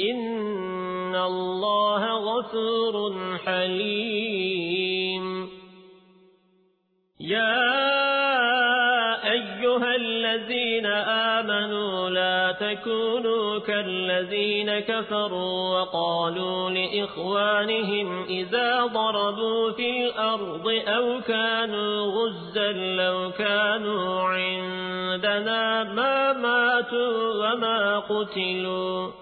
إن الله غفور حليم يا أيها الذين آمنوا لا تكونوا كالذين كفروا وقالوا لإخوانهم إذا ضربوا في الأرض أو كانوا غزا لو كانوا عندنا ما ماتوا وما قتلوا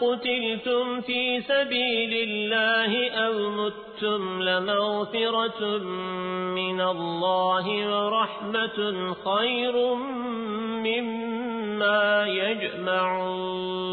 قتلتم في سبيل الله أو متم لمغفرة من الله ورحمة خير مما يجمعون